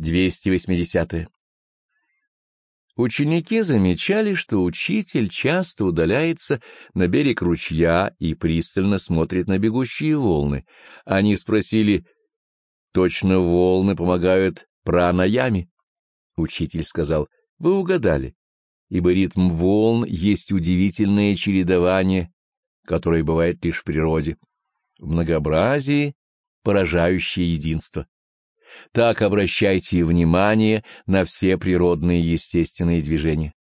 280. -е. Ученики замечали, что учитель часто удаляется на берег ручья и пристально смотрит на бегущие волны. Они спросили, точно волны помогают пранаями? Учитель сказал, вы угадали, ибо ритм волн есть удивительное чередование, которое бывает лишь в природе, в многообразии поражающее единство. Так обращайте внимание на все природные естественные движения.